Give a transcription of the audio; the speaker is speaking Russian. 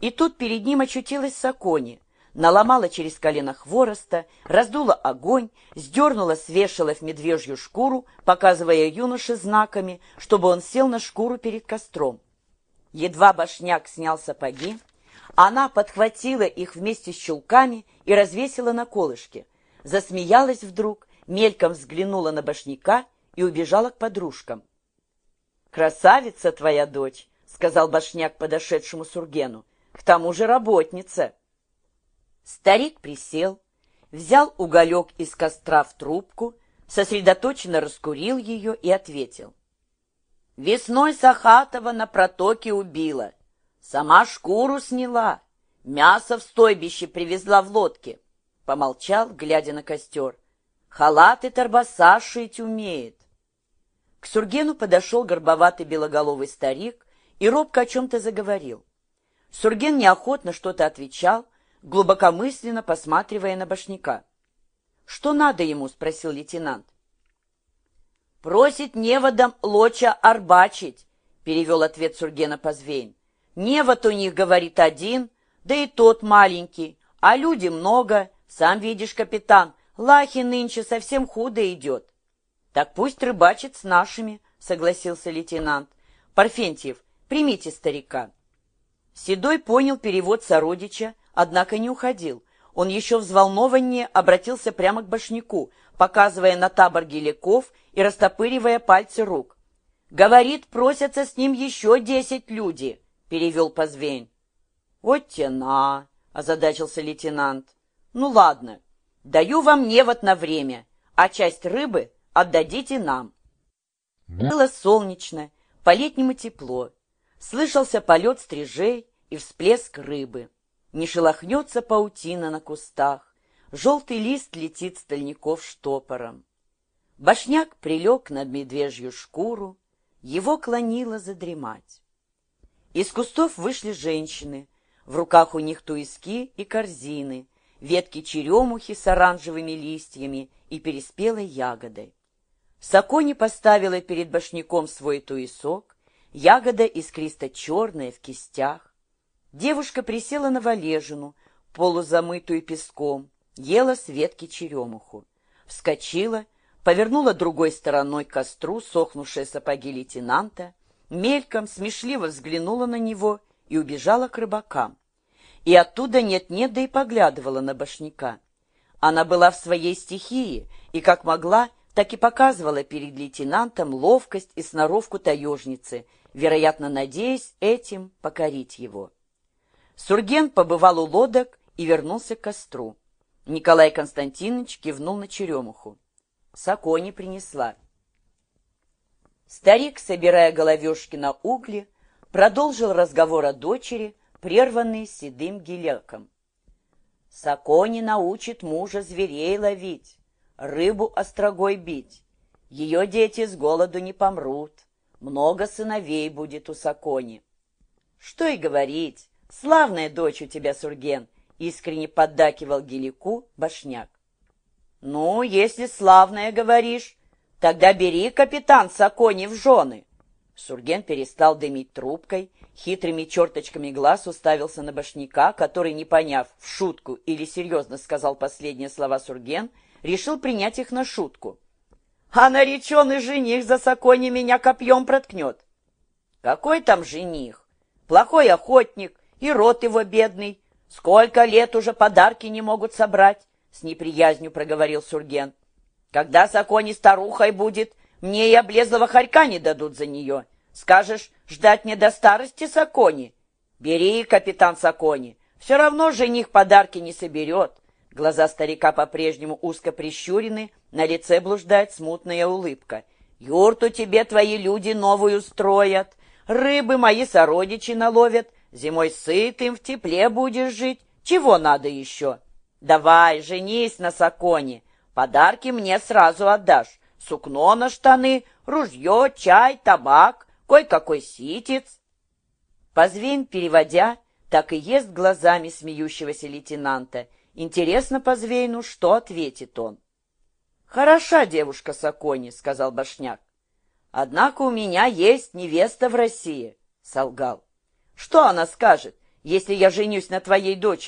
И тут перед ним очутилась Сакони, наломала через колено хвороста, раздула огонь, сдернула с вешалов медвежью шкуру, показывая юноше знаками, чтобы он сел на шкуру перед костром. Едва башняк снял сапоги, она подхватила их вместе с чулками и развесила на колышке. Засмеялась вдруг, мельком взглянула на башняка и убежала к подружкам. «Красавица твоя дочь!» — сказал башняк подошедшему Сургену. «К тому же работница!» Старик присел, взял уголек из костра в трубку, сосредоточенно раскурил ее и ответил. «Весной Сахатова на протоке убила, сама шкуру сняла, мясо в стойбище привезла в лодке». Помолчал, глядя на костер. «Халаты торбаса шить умеет». К Сургену подошел горбоватый белоголовый старик и робко о чем-то заговорил. Сурген неохотно что-то отвечал, глубокомысленно посматривая на башняка. «Что надо ему?» — спросил лейтенант. «Просит неводом лоча арбачить», — перевел ответ Сургена Позвейн. «Невод у них, говорит, один, да и тот маленький, а люди много, сам видишь, капитан, лахи нынче совсем худо идет». «Так пусть рыбачит с нашими», — согласился лейтенант. «Парфентьев, примите старика». Седой понял перевод сородича, однако не уходил. Он еще взволнованнее обратился прямо к башняку, показывая на табор геликов и растопыривая пальцы рук. «Говорит, просятся с ним еще десять люди», — перевел Позвейн. «Вот тена», — озадачился лейтенант. «Ну ладно, даю вам невод на время, а часть рыбы отдадите нам». Было солнечно, по-летнему тепло. Слышался полет стрижей и всплеск рыбы. Не шелохнется паутина на кустах, Желтый лист летит стальников штопором. Башняк прилег над медвежью шкуру, Его клонило задремать. Из кустов вышли женщины, В руках у них туиски и корзины, Ветки черемухи с оранжевыми листьями И переспелой ягодой. Сакони поставила перед башняком свой туесок, Ягода искристо-черная в кистях. Девушка присела на валежину, полузамытую песком, ела с ветки черемуху. Вскочила, повернула другой стороной к костру сохнувшие сапоги лейтенанта, мельком, смешливо взглянула на него и убежала к рыбакам. И оттуда нет-нет, да и поглядывала на башняка. Она была в своей стихии и, как могла, так и показывала перед лейтенантом ловкость и сноровку таежницы, вероятно, надеясь этим покорить его. Сурген побывал у лодок и вернулся к костру. Николай Константинович кивнул на черемуху. Сакони принесла. Старик, собирая головешки на угли, продолжил разговор о дочери, прерванный седым гелеком. Сакони научит мужа зверей ловить, рыбу острогой бить. Ее дети с голоду не помрут. Много сыновей будет у Сакони. Что и говорить, Славная дочь у тебя, Сурген, искренне поддакивал Гелику башняк. Ну, если славная говоришь, тогда бери, капитан Сакони, в жены. Сурген перестал дымить трубкой, хитрыми черточками глаз уставился на башняка, который, не поняв, в шутку или серьезно сказал последние слова Сурген, решил принять их на шутку. «А нареченный жених за Сакони меня копьем проткнет». «Какой там жених? Плохой охотник, и рот его бедный. Сколько лет уже подарки не могут собрать, — с неприязнью проговорил Сурген. Когда Сакони старухой будет, мне и облезлого хорька не дадут за нее. Скажешь, ждать мне до старости Сакони? Бери, капитан Сакони, все равно жених подарки не соберет. Глаза старика по-прежнему узко прищурены, на лице блуждает смутная улыбка. Юрту тебе твои люди новую строят, рыбы мои сородичи наловят, Зимой сытым, в тепле будешь жить. Чего надо еще? Давай, женись на Саконе. Подарки мне сразу отдашь. Сукно на штаны, ружье, чай, табак, кой-какой ситец. Позвень, переводя, так и ест глазами смеющегося лейтенанта. Интересно Позвейну, что ответит он. «Хороша девушка Сакони», — сказал Башняк. «Однако у меня есть невеста в России», — солгал. Что она скажет, Если я женюсь на твоей дочери,